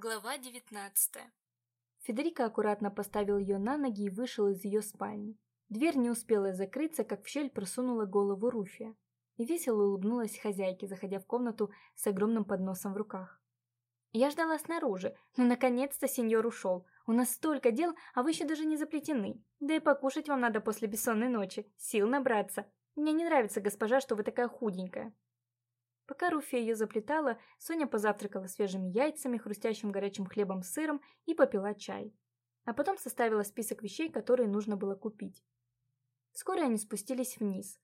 Глава девятнадцатая Федерико аккуратно поставил ее на ноги и вышел из ее спальни. Дверь не успела закрыться, как в щель просунула голову Руфия. И весело улыбнулась хозяйке, заходя в комнату с огромным подносом в руках. «Я ждала снаружи, но наконец-то сеньор ушел. У нас столько дел, а вы еще даже не заплетены. Да и покушать вам надо после бессонной ночи, сил набраться. Мне не нравится, госпожа, что вы такая худенькая». Пока Руфия ее заплетала, Соня позавтракала свежими яйцами, хрустящим горячим хлебом с сыром и попила чай. А потом составила список вещей, которые нужно было купить. Вскоре они спустились вниз.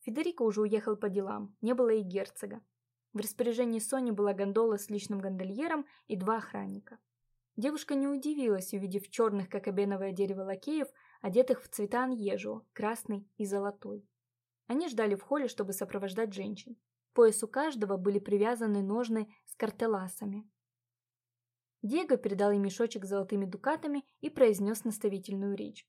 Федерико уже уехал по делам, не было и герцога. В распоряжении Сони была гондола с личным гондольером и два охранника. Девушка не удивилась, увидев черных, как обеновое дерево лакеев, одетых в цвета аньежио, красный и золотой. Они ждали в холле, чтобы сопровождать женщин поясу каждого были привязаны ножны с картеласами. Диего передал ей мешочек с золотыми дукатами и произнес наставительную речь.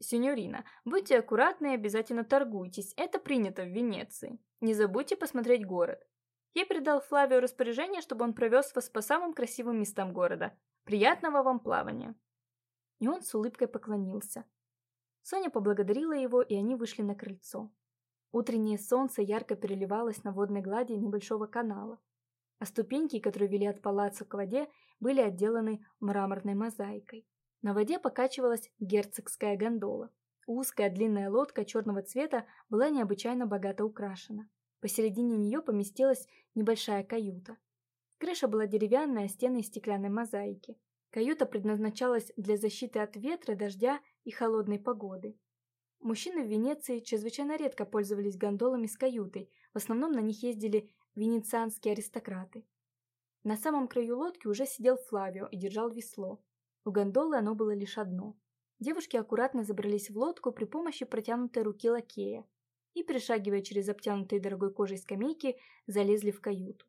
«Синьорина, будьте аккуратны и обязательно торгуйтесь, это принято в Венеции. Не забудьте посмотреть город. Я передал Флавио распоряжение, чтобы он провез вас по самым красивым местам города. Приятного вам плавания!» И он с улыбкой поклонился. Соня поблагодарила его, и они вышли на крыльцо. Утреннее солнце ярко переливалось на водной глади небольшого канала, а ступеньки, которые вели от палаца к воде, были отделаны мраморной мозаикой. На воде покачивалась герцогская гондола. Узкая длинная лодка черного цвета была необычайно богато украшена. Посередине нее поместилась небольшая каюта. Крыша была деревянная, а стены из стеклянной мозаики. Каюта предназначалась для защиты от ветра, дождя и холодной погоды. Мужчины в Венеции чрезвычайно редко пользовались гондолами с каютой, в основном на них ездили венецианские аристократы. На самом краю лодки уже сидел Флавио и держал весло. У гондолы оно было лишь одно. Девушки аккуратно забрались в лодку при помощи протянутой руки лакея и, перешагивая через обтянутые дорогой кожей скамейки, залезли в каюту.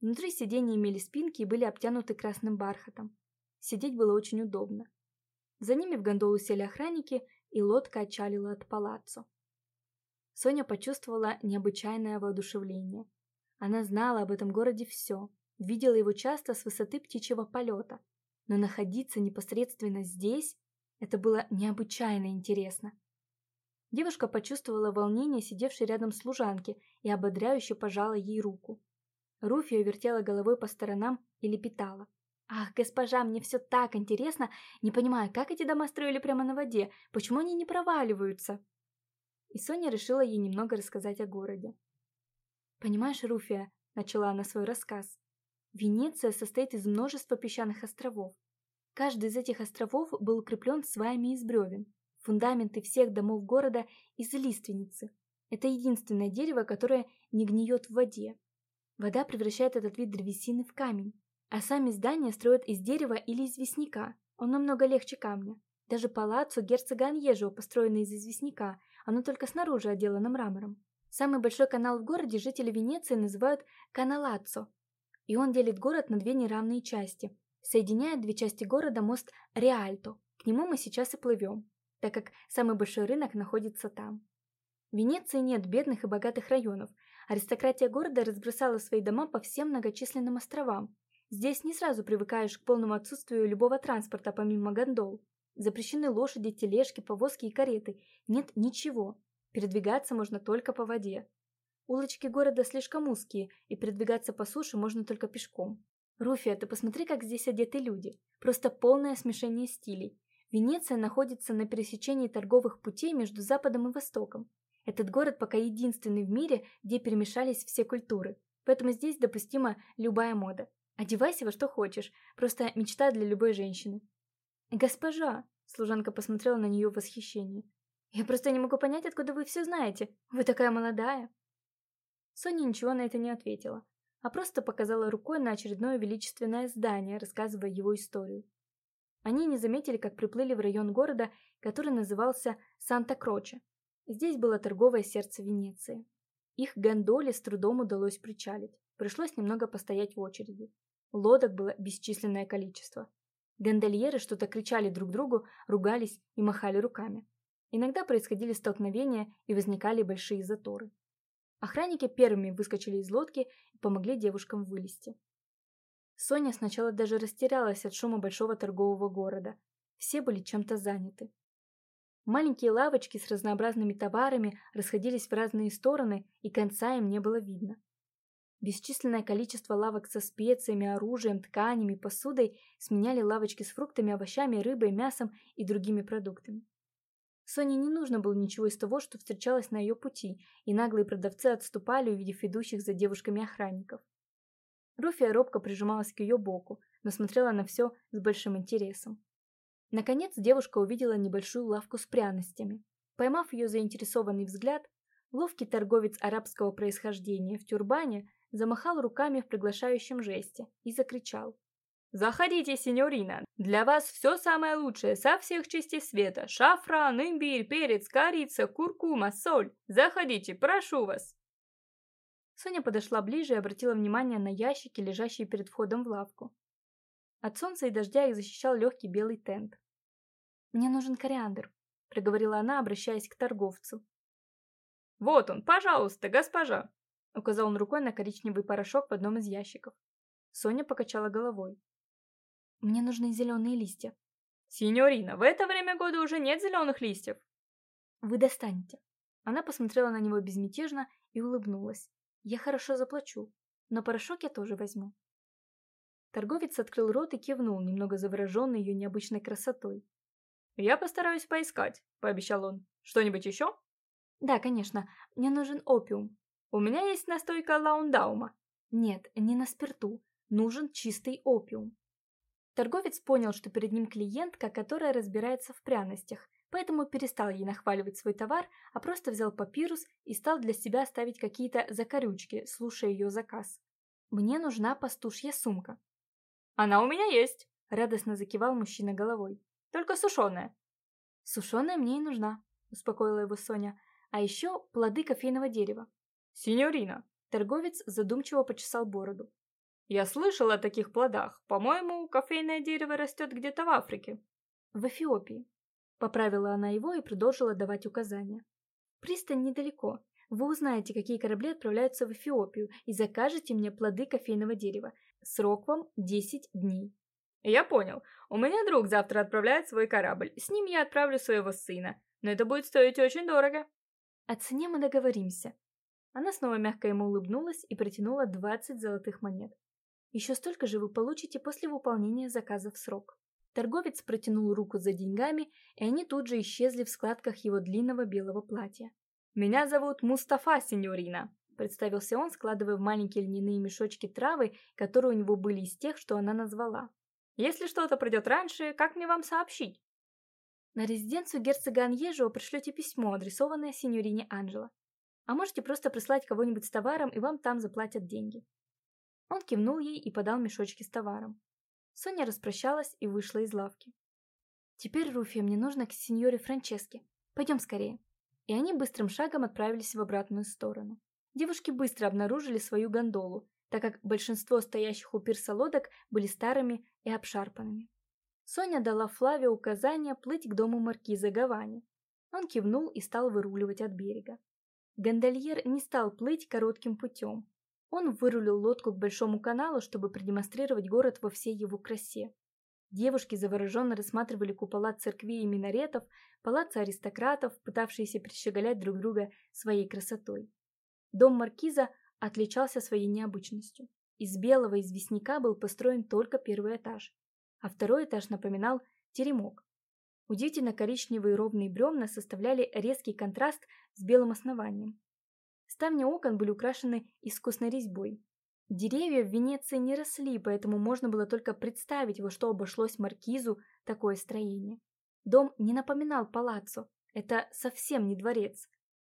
Внутри сиденья имели спинки и были обтянуты красным бархатом. Сидеть было очень удобно. За ними в гондолу сели охранники и лодка отчалила от палаццо. Соня почувствовала необычайное воодушевление. Она знала об этом городе все, видела его часто с высоты птичьего полета, но находиться непосредственно здесь – это было необычайно интересно. Девушка почувствовала волнение сидевшей рядом служанки и ободряюще пожала ей руку. Руфия вертела головой по сторонам и лепетала – Ах, госпожа, мне все так интересно. Не понимаю, как эти дома строили прямо на воде? Почему они не проваливаются? И Соня решила ей немного рассказать о городе. Понимаешь, Руфия, начала она свой рассказ. Венеция состоит из множества песчаных островов. Каждый из этих островов был укреплен сваями из бревен. Фундаменты всех домов города из лиственницы. Это единственное дерево, которое не гниет в воде. Вода превращает этот вид древесины в камень. А сами здания строят из дерева или известняка. Он намного легче камня. Даже палаццо герцога Аньежио построено из известняка, оно только снаружи отделано мрамором. Самый большой канал в городе жители Венеции называют Каналаццо, и он делит город на две неравные части. Соединяет две части города мост Риальто. К нему мы сейчас и плывем, так как самый большой рынок находится там. В Венеции нет бедных и богатых районов. Аристократия города разбросала свои дома по всем многочисленным островам, Здесь не сразу привыкаешь к полному отсутствию любого транспорта помимо гондол. Запрещены лошади, тележки, повозки и кареты. Нет ничего. Передвигаться можно только по воде. Улочки города слишком узкие, и передвигаться по суше можно только пешком. Руфия, ты посмотри, как здесь одеты люди. Просто полное смешение стилей. Венеция находится на пересечении торговых путей между Западом и Востоком. Этот город пока единственный в мире, где перемешались все культуры. Поэтому здесь допустима любая мода. Одевайся во что хочешь, просто мечта для любой женщины. Госпожа, служанка посмотрела на нее в восхищении. Я просто не могу понять, откуда вы все знаете. Вы такая молодая. Соня ничего на это не ответила, а просто показала рукой на очередное величественное здание, рассказывая его историю. Они не заметили, как приплыли в район города, который назывался Санта-Кроче. Здесь было торговое сердце Венеции. Их гондоле с трудом удалось причалить. Пришлось немного постоять в очереди. Лодок было бесчисленное количество. Гондольеры что-то кричали друг другу, ругались и махали руками. Иногда происходили столкновения и возникали большие заторы. Охранники первыми выскочили из лодки и помогли девушкам вылезти. Соня сначала даже растерялась от шума большого торгового города. Все были чем-то заняты. Маленькие лавочки с разнообразными товарами расходились в разные стороны, и конца им не было видно. Бесчисленное количество лавок со специями, оружием, тканями, посудой сменяли лавочки с фруктами, овощами, рыбой, мясом и другими продуктами. Соне не нужно было ничего из того, что встречалось на ее пути, и наглые продавцы отступали, увидев идущих за девушками охранников. Руфия робко прижималась к ее боку, но смотрела на все с большим интересом. Наконец девушка увидела небольшую лавку с пряностями. Поймав ее заинтересованный взгляд, ловкий торговец арабского происхождения в тюрбане замахал руками в приглашающем жесте и закричал. «Заходите, сеньорина! Для вас все самое лучшее со всех частей света. Шафран, имбирь, перец, корица, куркума, соль. Заходите, прошу вас!» Соня подошла ближе и обратила внимание на ящики, лежащие перед входом в лавку. От солнца и дождя их защищал легкий белый тент. «Мне нужен кориандр», — проговорила она, обращаясь к торговцу. «Вот он, пожалуйста, госпожа!» — указал он рукой на коричневый порошок в одном из ящиков. Соня покачала головой. «Мне нужны зеленые листья». «Синьорина, в это время года уже нет зеленых листьев!» «Вы достанете». Она посмотрела на него безмятежно и улыбнулась. «Я хорошо заплачу, но порошок я тоже возьму». Торговец открыл рот и кивнул, немного завороженный ее необычной красотой. «Я постараюсь поискать», — пообещал он. «Что-нибудь еще?» «Да, конечно. Мне нужен опиум». «У меня есть настойка лаундаума». «Нет, не на спирту. Нужен чистый опиум». Торговец понял, что перед ним клиентка, которая разбирается в пряностях, поэтому перестал ей нахваливать свой товар, а просто взял папирус и стал для себя ставить какие-то закорючки, слушая ее заказ. «Мне нужна пастушья сумка», «Она у меня есть!» — радостно закивал мужчина головой. «Только сушеная». «Сушеная мне и нужна», — успокоила его Соня. «А еще плоды кофейного дерева». «Синьорина!» — торговец задумчиво почесал бороду. «Я слышал о таких плодах. По-моему, кофейное дерево растет где-то в Африке». «В Эфиопии». Поправила она его и продолжила давать указания. «Пристань недалеко. Вы узнаете, какие корабли отправляются в Эфиопию, и закажете мне плоды кофейного дерева. Срок вам 10 дней. Я понял. У меня друг завтра отправляет свой корабль. С ним я отправлю своего сына. Но это будет стоить очень дорого. О цене мы договоримся. Она снова мягко ему улыбнулась и протянула 20 золотых монет. Еще столько же вы получите после выполнения заказа в срок. Торговец протянул руку за деньгами, и они тут же исчезли в складках его длинного белого платья. «Меня зовут Мустафа, сеньорина», представился он, складывая в маленькие льняные мешочки травы, которые у него были из тех, что она назвала. «Если что-то придет раньше, как мне вам сообщить?» «На резиденцию герцога Аньежио пришлете письмо, адресованное сеньорине Анджело. А можете просто прислать кого-нибудь с товаром, и вам там заплатят деньги». Он кивнул ей и подал мешочки с товаром. Соня распрощалась и вышла из лавки. «Теперь, Руфия, мне нужно к сеньоре Франческе. Пойдем скорее». И они быстрым шагом отправились в обратную сторону. Девушки быстро обнаружили свою гондолу, так как большинство стоящих у пирса лодок были старыми и обшарпанными. Соня дала Флаве указание плыть к дому маркиза Гавани. Он кивнул и стал выруливать от берега. Гондольер не стал плыть коротким путем. Он вырулил лодку к большому каналу, чтобы продемонстрировать город во всей его красе. Девушки завороженно рассматривали купола церквей и минаретов, палацы аристократов, пытавшиеся прищеголять друг друга своей красотой. Дом маркиза отличался своей необычностью. Из белого известняка был построен только первый этаж, а второй этаж напоминал теремок. Удивительно коричневые ровные бревна составляли резкий контраст с белым основанием. Ставни окон были украшены искусной резьбой. Деревья в Венеции не росли, поэтому можно было только представить, во что обошлось маркизу такое строение. Дом не напоминал палаццо, это совсем не дворец,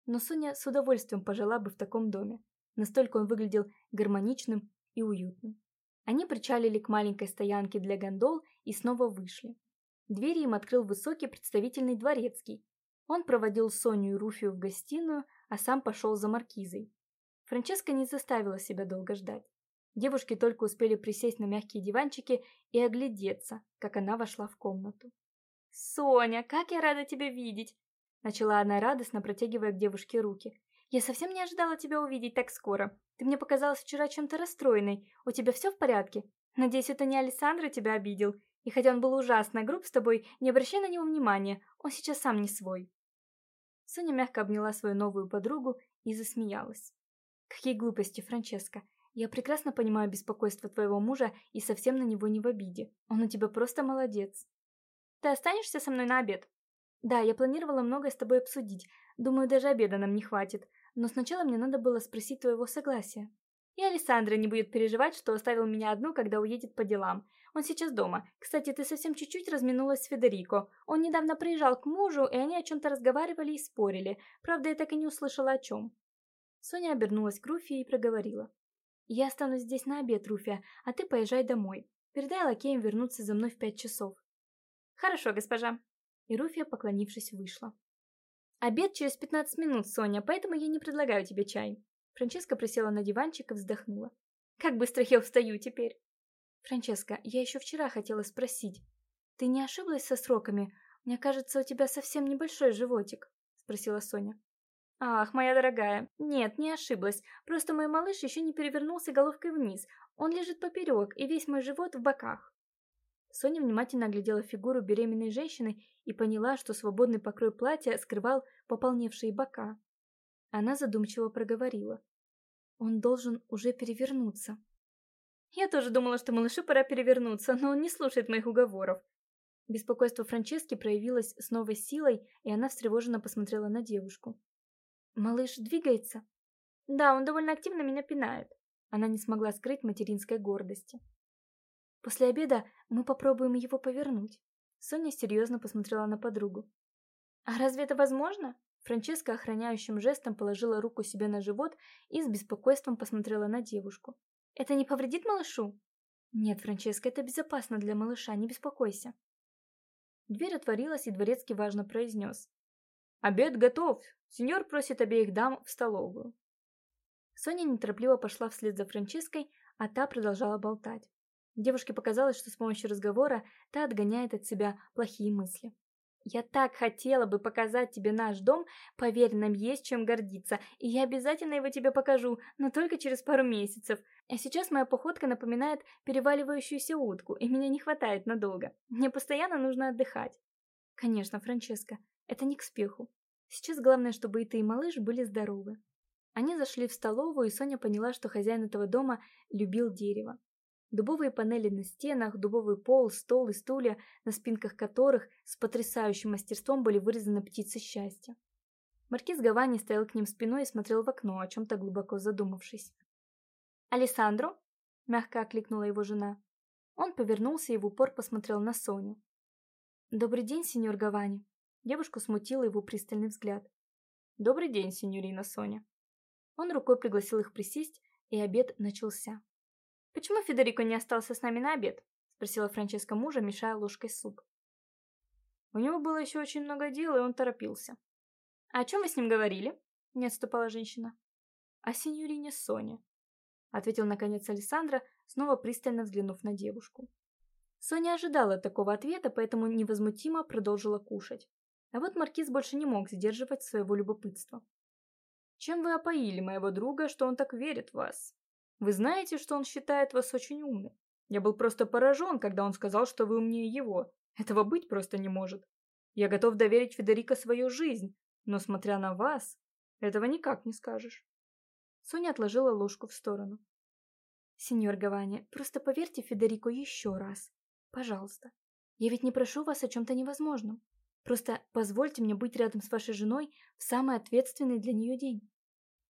но Соня с удовольствием пожила бы в таком доме. Настолько он выглядел гармоничным и уютным. Они причалили к маленькой стоянке для гондол и снова вышли. Двери им открыл высокий представительный дворецкий. Он проводил Соню и Руфию в гостиную, а сам пошел за маркизой. Франческа не заставила себя долго ждать. Девушки только успели присесть на мягкие диванчики и оглядеться, как она вошла в комнату. «Соня, как я рада тебя видеть!» Начала она радостно, протягивая к девушке руки. «Я совсем не ожидала тебя увидеть так скоро. Ты мне показалась вчера чем-то расстроенной. У тебя все в порядке? Надеюсь, это не Александра тебя обидел, и хотя он был ужасно груб с тобой, не обращай на него внимания, он сейчас сам не свой». Соня мягко обняла свою новую подругу и засмеялась. «Какие глупости, Франческа. Я прекрасно понимаю беспокойство твоего мужа и совсем на него не в обиде. Он у тебя просто молодец. Ты останешься со мной на обед? Да, я планировала многое с тобой обсудить. Думаю, даже обеда нам не хватит. Но сначала мне надо было спросить твоего согласия. И Александра не будет переживать, что оставил меня одну, когда уедет по делам. Он сейчас дома. Кстати, ты совсем чуть-чуть разминулась с Федерико. Он недавно приезжал к мужу, и они о чем-то разговаривали и спорили. Правда, я так и не услышала о чем. Соня обернулась к Руфи и проговорила. «Я останусь здесь на обед, Руфия, а ты поезжай домой. Передай лакеям вернуться за мной в пять часов». «Хорошо, госпожа». И Руфия, поклонившись, вышла. «Обед через пятнадцать минут, Соня, поэтому я не предлагаю тебе чай». Франческа присела на диванчик и вздохнула. «Как быстро я устаю теперь!» «Франческа, я еще вчера хотела спросить. Ты не ошиблась со сроками? Мне кажется, у тебя совсем небольшой животик», — спросила Соня. «Ах, моя дорогая, нет, не ошиблась. Просто мой малыш еще не перевернулся головкой вниз. Он лежит поперек, и весь мой живот в боках». Соня внимательно оглядела фигуру беременной женщины и поняла, что свободный покрой платья скрывал пополневшие бока. Она задумчиво проговорила. «Он должен уже перевернуться». «Я тоже думала, что малышу пора перевернуться, но он не слушает моих уговоров». Беспокойство Франчески проявилось с новой силой, и она встревоженно посмотрела на девушку. «Малыш двигается?» «Да, он довольно активно меня пинает». Она не смогла скрыть материнской гордости. «После обеда мы попробуем его повернуть». Соня серьезно посмотрела на подругу. «А разве это возможно?» Франческа охраняющим жестом положила руку себе на живот и с беспокойством посмотрела на девушку. «Это не повредит малышу?» «Нет, Франческа, это безопасно для малыша, не беспокойся». Дверь отворилась, и дворецкий важно произнес. «Обед готов. Сеньор просит обеих дам в столовую». Соня неторопливо пошла вслед за Франческой, а та продолжала болтать. Девушке показалось, что с помощью разговора та отгоняет от себя плохие мысли. «Я так хотела бы показать тебе наш дом, поверь, нам есть чем гордиться, и я обязательно его тебе покажу, но только через пару месяцев. А сейчас моя походка напоминает переваливающуюся утку, и меня не хватает надолго. Мне постоянно нужно отдыхать». «Конечно, Франческа, это не к спеху. Сейчас главное, чтобы и ты, и малыш были здоровы. Они зашли в столовую, и Соня поняла, что хозяин этого дома любил дерево. Дубовые панели на стенах, дубовый пол, стол и стулья, на спинках которых с потрясающим мастерством были вырезаны птицы счастья. Маркиз Гавани стоял к ним спиной и смотрел в окно, о чем-то глубоко задумавшись. «Алессандро?» – мягко окликнула его жена. Он повернулся и в упор посмотрел на Соню. «Добрый день, сеньор Гавани», Девушку смутил его пристальный взгляд. «Добрый день, сеньорина Соня». Он рукой пригласил их присесть, и обед начался. «Почему Федерико не остался с нами на обед?» – спросила Франческа мужа, мешая ложкой суп. У него было еще очень много дел, и он торопился. «А о чем вы с ним говорили?» – не отступала женщина. «О сеньорине Соне», – ответил наконец Александра, снова пристально взглянув на девушку. Соня ожидала такого ответа, поэтому невозмутимо продолжила кушать. А вот маркиз больше не мог сдерживать своего любопытства. «Чем вы опоили моего друга, что он так верит в вас? Вы знаете, что он считает вас очень умным. Я был просто поражен, когда он сказал, что вы умнее его. Этого быть просто не может. Я готов доверить Федерико свою жизнь, но, смотря на вас, этого никак не скажешь». Соня отложила ложку в сторону. «Сеньор Гавани, просто поверьте Федерико еще раз. Пожалуйста. Я ведь не прошу вас о чем-то невозможном. Просто позвольте мне быть рядом с вашей женой в самый ответственный для нее день.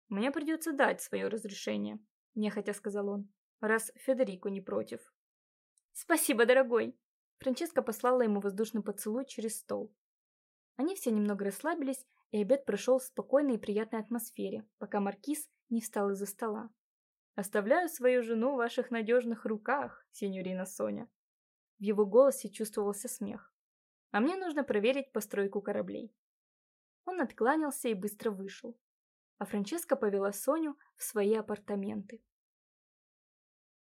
Мне придется дать свое разрешение, нехотя сказал он, раз Федерико не против. Спасибо, дорогой. Франческа послала ему воздушный поцелуй через стол. Они все немного расслабились, и обед прошел в спокойной и приятной атмосфере, пока маркиз не встал из-за стола. «Оставляю свою жену в ваших надежных руках, сеньорина Соня». В его голосе чувствовался смех а мне нужно проверить постройку кораблей. Он откланялся и быстро вышел. А Франческа повела Соню в свои апартаменты.